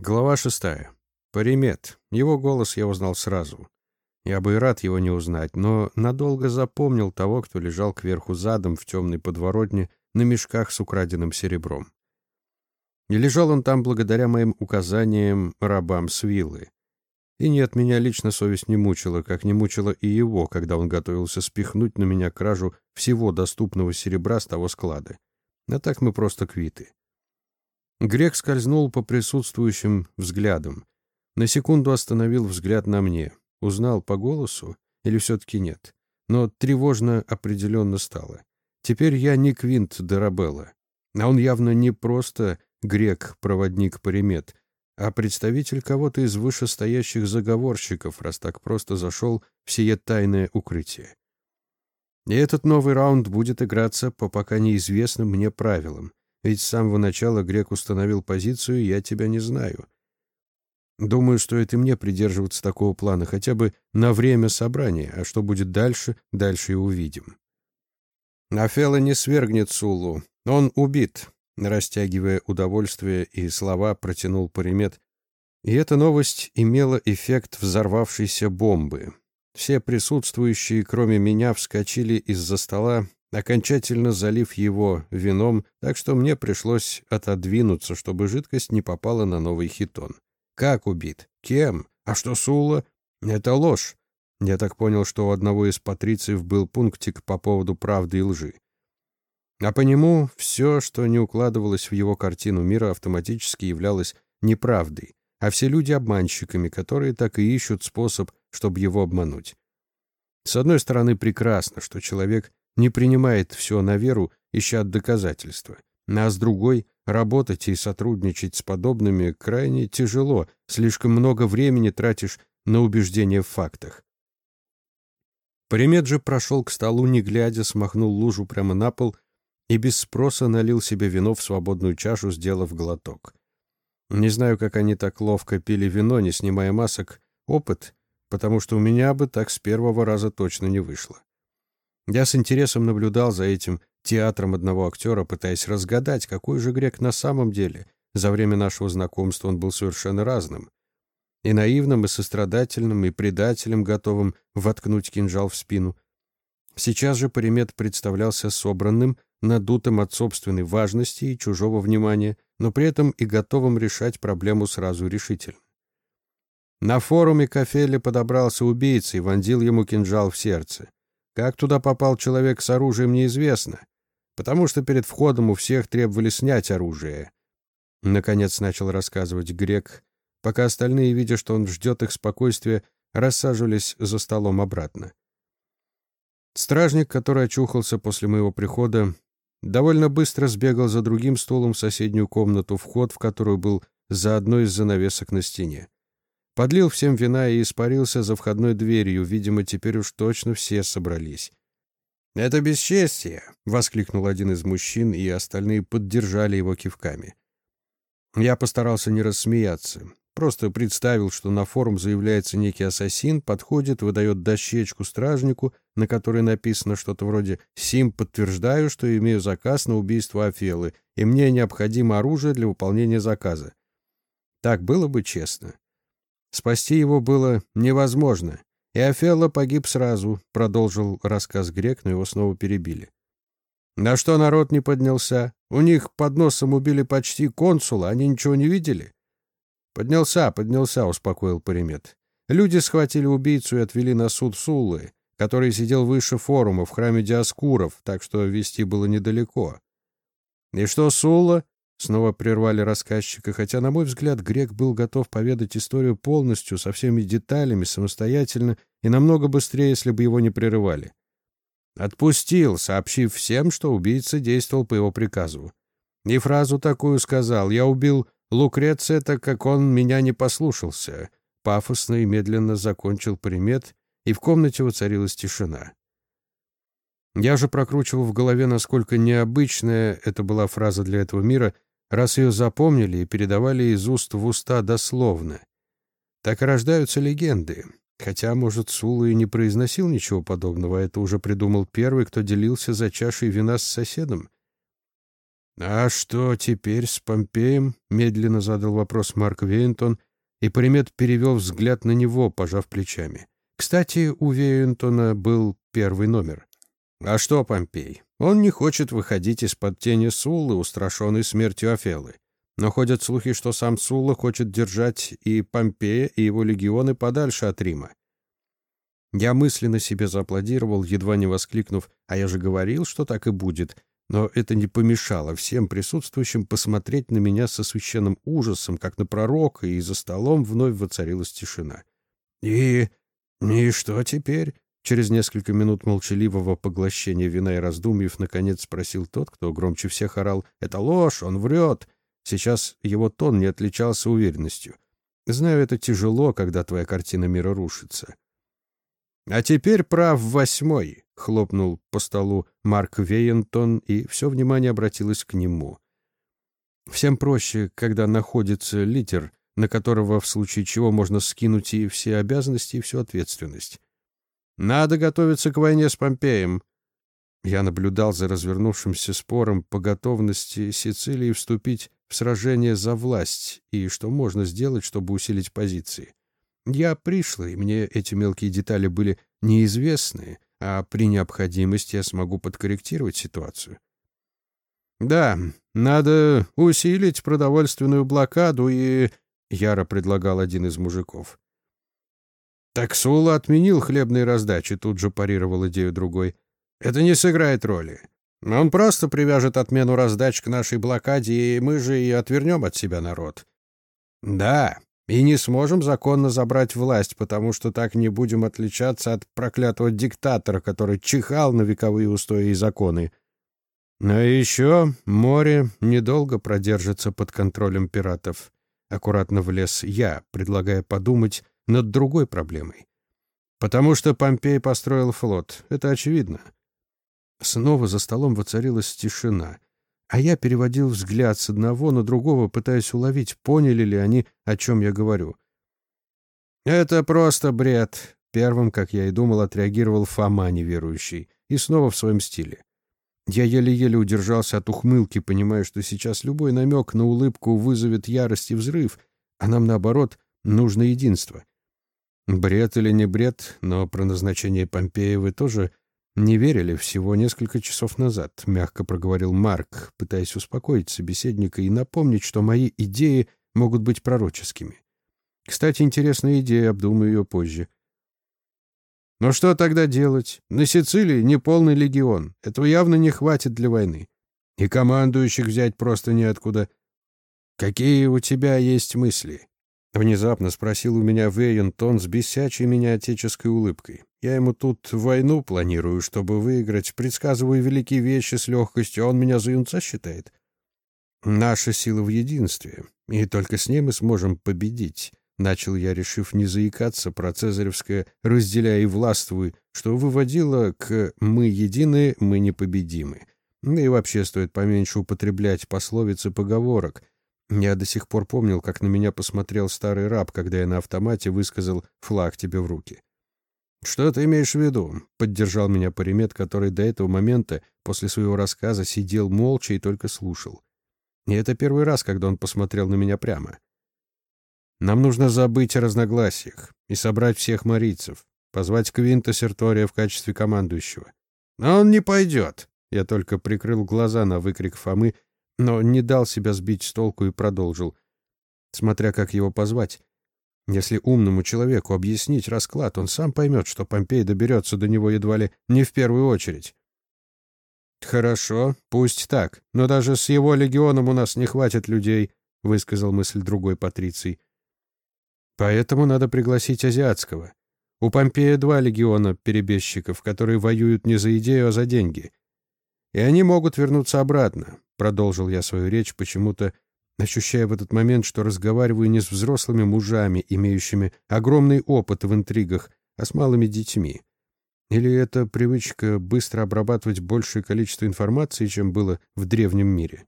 Глава шестая. Паримет. Его голос я узнал сразу. Я бы и рад его не узнать, но надолго запомнил того, кто лежал кверху задом в темной подворотне на мешках с украденным серебром. И лежал он там благодаря моим указаниям рабам с виллы. И нет, меня лично совесть не мучила, как не мучила и его, когда он готовился спихнуть на меня кражу всего доступного серебра с того склада. А так мы просто квиты. Грек скользнул по присутствующим взглядам. На секунду остановил взгляд на мне. Узнал по голосу или все-таки нет? Но тревожно определенно стало. Теперь я не Квинт Дарабелла. А он явно не просто грек-проводник Паримет, а представитель кого-то из вышестоящих заговорщиков, раз так просто зашел в сие тайное укрытие. И этот новый раунд будет играться по пока неизвестным мне правилам. Ведь с самого начала Грек установил позицию «я тебя не знаю». Думаю, стоит и мне придерживаться такого плана, хотя бы на время собрания, а что будет дальше, дальше и увидим. Афела не свергнет Сулу. Он убит, растягивая удовольствие и слова, протянул Паримет. И эта новость имела эффект взорвавшейся бомбы. Все присутствующие, кроме меня, вскочили из-за стола окончательно залив его вином, так что мне пришлось отодвинуться, чтобы жидкость не попала на новый хитон. Как убит? Кем? А что Сула? Это ложь. Я так понял, что у одного из патрициев был пунктик по поводу правды и лжи. А по нему все, что не укладывалось в его картину мира, автоматически являлось неправдой, а все люди обманщиками, которые так и ищут способ, чтобы его обмануть. С одной стороны, прекрасно, что человек не принимает все на веру, ища доказательства. А с другой, работать и сотрудничать с подобными крайне тяжело, слишком много времени тратишь на убеждение в фактах. Примет же прошел к столу, не глядя, смахнул лужу прямо на пол и без спроса налил себе вино в свободную чашу, сделав глоток. Не знаю, как они так ловко пили вино, не снимая масок. Опыт, потому что у меня бы так с первого раза точно не вышло. Я с интересом наблюдал за этим театром одного актера, пытаясь разгадать, какой же грек на самом деле. За время нашего знакомства он был совершенно разным. И наивным, и сострадательным, и предателем, готовым воткнуть кинжал в спину. Сейчас же Паримет представлялся собранным, надутым от собственной важности и чужого внимания, но при этом и готовым решать проблему сразу решительно. На форуме Кафелли подобрался убийца и вонзил ему кинжал в сердце. Как туда попал человек с оружием, неизвестно, потому что перед входом у всех требовали снять оружие. Наконец начал рассказывать грек, пока остальные, видя, что он ждет их спокойствия, рассаживались за столом обратно. Стражник, который очухался после моего прихода, довольно быстро сбегал за другим стулом в соседнюю комнату, вход в которую был за одной из занавесок на стене. Подлил всем вина и испарился за входной дверью. Видимо, теперь уж точно все собрались. «Это бесчестие!» — воскликнул один из мужчин, и остальные поддержали его кивками. Я постарался не рассмеяться. Просто представил, что на форум заявляется некий ассасин, подходит, выдает дощечку стражнику, на которой написано что-то вроде «Сим, подтверждаю, что имею заказ на убийство Афелы, и мне необходимо оружие для выполнения заказа». Так было бы честно. Спасти его было невозможно. И Офелло погиб сразу, продолжил рассказ грек, но его снова перебили. На что народ не поднялся? У них под носом убили почти консула, они ничего не видели? Поднялся, поднялся, успокоил Паримет. Люди схватили убийцу и отвели на суд Суллы, который сидел выше форума в храме Диаскуров, так что вести было недалеко. И что Сулла? Снова прервали рассказчика, хотя, на мой взгляд, грек был готов поведать историю полностью, со всеми деталями, самостоятельно и намного быстрее, если бы его не прерывали. Отпустил, сообщив всем, что убийца действовал по его приказу. И фразу такую сказал «Я убил Лукреция, так как он меня не послушался». Пафосно и медленно закончил примет, и в комнате воцарилась тишина. Я же прокручивал в голове, насколько необычная это была фраза для этого мира — раз ее запомнили и передавали из уст в уста дословно. Так рождаются легенды. Хотя, может, Сула и не произносил ничего подобного, а это уже придумал первый, кто делился за чашей вина с соседом. «А что теперь с Помпеем?» — медленно задал вопрос Марк Вейнтон, и Примет перевел взгляд на него, пожав плечами. Кстати, у Вейнтона был первый номер. «А что Помпей? Он не хочет выходить из-под тени Суллы, устрашенной смертью Афелы. Но ходят слухи, что сам Сулла хочет держать и Помпея, и его легионы подальше от Рима. Я мысленно себе зааплодировал, едва не воскликнув, а я же говорил, что так и будет, но это не помешало всем присутствующим посмотреть на меня со священным ужасом, как на пророка, и за столом вновь воцарилась тишина. «И... и что теперь?» Через несколько минут молчаливого поглощения вина и раздумьев наконец спросил тот, кто громче всех орал. «Это ложь, он врет!» Сейчас его тон не отличался уверенностью. «Знаю, это тяжело, когда твоя картина мира рушится». «А теперь прав восьмой», — хлопнул по столу Марк Вейентон, и все внимание обратилось к нему. Всем проще, когда находится лидер, на которого в случае чего можно скинуть и все обязанности, и всю ответственность. «Надо готовиться к войне с Помпеем». Я наблюдал за развернувшимся спором по готовности Сицилии вступить в сражение за власть и что можно сделать, чтобы усилить позиции. Я пришлый, мне эти мелкие детали были неизвестны, а при необходимости я смогу подкорректировать ситуацию. «Да, надо усилить продовольственную блокаду и...» — яро предлагал один из мужиков. «Так Сула отменил хлебные раздачи», — тут же парировал идею другой. «Это не сыграет роли. Он просто привяжет отмену раздач к нашей блокаде, и мы же и отвернем от себя народ». «Да, и не сможем законно забрать власть, потому что так не будем отличаться от проклятого диктатора, который чихал на вековые устои и законы. Но еще море недолго продержится под контролем пиратов. Аккуратно влез я, предлагая подумать над другой проблемой. Потому что Помпей построил флот, это очевидно. Снова за столом воцарилась тишина — а я переводил взгляд с одного на другого, пытаясь уловить, поняли ли они, о чем я говорю. «Это просто бред», — первым, как я и думал, отреагировал Фома неверующий, и снова в своем стиле. Я еле-еле удержался от ухмылки, понимая, что сейчас любой намек на улыбку вызовет ярость и взрыв, а нам, наоборот, нужно единство. Бред или не бред, но про назначение Помпея вы тоже «Не верили всего несколько часов назад», — мягко проговорил Марк, пытаясь успокоить собеседника и напомнить, что мои идеи могут быть пророческими. Кстати, интересная идея, обдумаю ее позже. Но что тогда делать? На Сицилии неполный легион. Этого явно не хватит для войны. И командующих взять просто неоткуда. Какие у тебя есть мысли? Внезапно спросил у меня Вейентон с бесячей меня отеческой улыбкой. Я ему тут войну планирую, чтобы выиграть, предсказываю великие вещи с легкостью, а он меня за юнца считает. Наша сила в единстве, и только с ней мы сможем победить. Начал я, решив не заикаться про цезаревское «разделяй и властвуй», что выводило к «мы едины, мы непобедимы». И вообще стоит поменьше употреблять пословицы поговорок — я до сих пор помнил, как на меня посмотрел старый раб, когда я на автомате высказал «флаг тебе в руки». «Что ты имеешь в виду?» — поддержал меня Паримет, который до этого момента, после своего рассказа, сидел молча и только слушал. И это первый раз, когда он посмотрел на меня прямо. «Нам нужно забыть о разногласиях и собрать всех марийцев, позвать Квинта Сертория в качестве командующего. Но он не пойдет!» Я только прикрыл глаза на выкрик Фомы но не дал себя сбить с толку и продолжил. Смотря как его позвать. Если умному человеку объяснить расклад, он сам поймет, что Помпей доберется до него едва ли не в первую очередь. «Хорошо, пусть так, но даже с его легионом у нас не хватит людей», — высказал мысль другой Патриций. «Поэтому надо пригласить азиатского. У Помпея два легиона перебежчиков, которые воюют не за идею, а за деньги. И они могут вернуться обратно. Продолжил я свою речь, почему-то ощущая в этот момент, что разговариваю не с взрослыми мужами, имеющими огромный опыт в интригах, а с малыми детьми. Или это привычка быстро обрабатывать большее количество информации, чем было в древнем мире?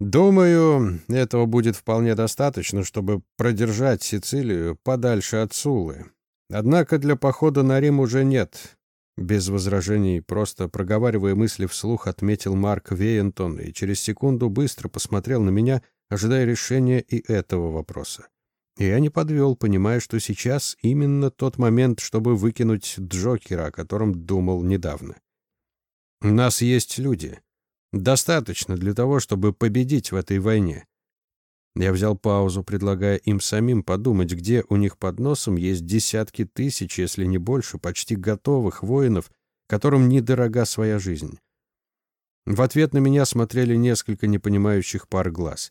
Думаю, этого будет вполне достаточно, чтобы продержать Сицилию подальше от Сулы. Однако для похода на Рим уже нет. Без возражений, просто проговаривая мысли вслух, отметил Марк Вейентон и через секунду быстро посмотрел на меня, ожидая решения и этого вопроса. И я не подвел, понимая, что сейчас именно тот момент, чтобы выкинуть Джокера, о котором думал недавно. «У нас есть люди. Достаточно для того, чтобы победить в этой войне. Я взял паузу, предлагая им самим подумать, где у них под носом есть десятки тысяч, если не больше, почти готовых воинов, которым недорога своя жизнь. В ответ на меня смотрели несколько непонимающих пар глаз.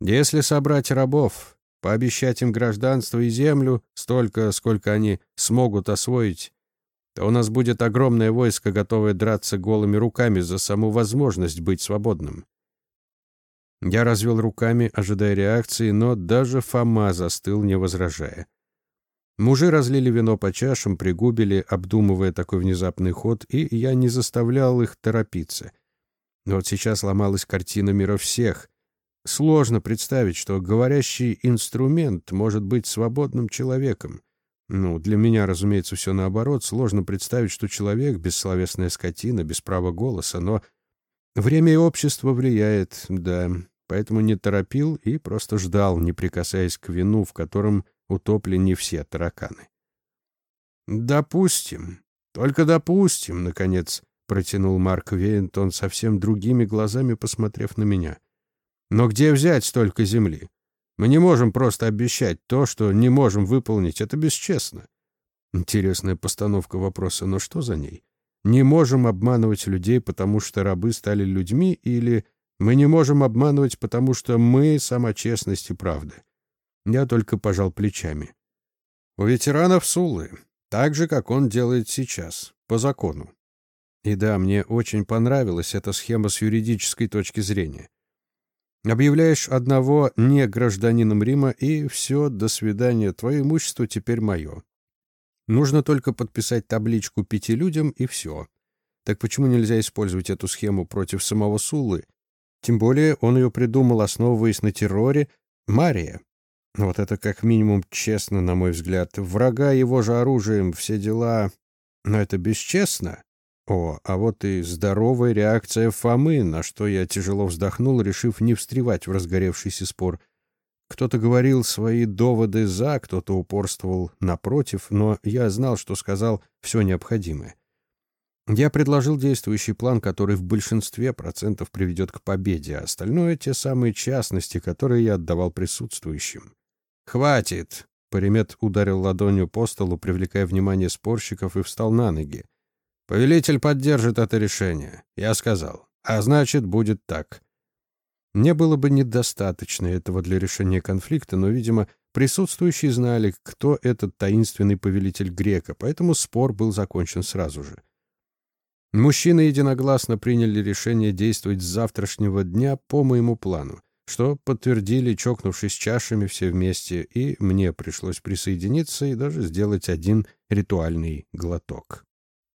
Если собрать рабов, пообещать им гражданство и землю, столько, сколько они смогут освоить, то у нас будет огромное войско, готовое драться голыми руками за саму возможность быть свободным. Я развел руками, ожидая реакции, но даже Фома застыл, не возражая. Мужи разлили вино по чашам, пригубили, обдумывая такой внезапный ход, и я не заставлял их торопиться. Но вот сейчас ломалась картина мира всех. Сложно представить, что говорящий инструмент может быть свободным человеком. Ну, для меня, разумеется, все наоборот. Сложно представить, что человек — бессловесная скотина, без права голоса, но время и общество влияет, да, поэтому не торопил и просто ждал, не прикасаясь к вину, в котором утопли не все тараканы. «Допустим, только допустим», — наконец протянул Марк Вейнтон совсем другими глазами, посмотрев на меня. «Но где взять столько земли? Мы не можем просто обещать то, что не можем выполнить. Это бесчестно». Интересная постановка вопроса, но что за ней? Не можем обманывать людей, потому что рабы стали людьми, или мы не можем обманывать, потому что мы — сама честность и правда. Я только пожал плечами. У ветеранов Сулы, так же, как он делает сейчас, по закону. И да, мне очень понравилась эта схема с юридической точки зрения. Объявляешь одного не гражданином Рима, и все, до свидания, твое имущество теперь мое. Нужно только подписать табличку пяти людям, и все. Так почему нельзя использовать эту схему против самого Сулы тем более он ее придумал, основываясь на терроре Мария. Вот это как минимум честно, на мой взгляд. Врага его же оружием, все дела. Но это бесчестно. О, а вот и здоровая реакция Фомы, на что я тяжело вздохнул, решив не встревать в разгоревшийся спор. Кто-то говорил свои доводы «за», кто-то упорствовал «напротив», но я знал, что сказал все необходимое. Я предложил действующий план, который в большинстве процентов приведет к победе, а остальное — те самые частности, которые я отдавал присутствующим. «Хватит!» — Паримет ударил ладонью по столу, привлекая внимание спорщиков, и встал на ноги. «Повелитель поддержит это решение», — я сказал. «А значит, будет так». Не было бы недостаточно этого для решения конфликта, но, видимо, присутствующие знали, кто этот таинственный повелитель грека, поэтому спор был закончен сразу же. Мужчины единогласно приняли решение действовать с завтрашнего дня по моему плану, что подтвердили, чокнувшись чашами все вместе, и мне пришлось присоединиться и даже сделать один ритуальный глоток.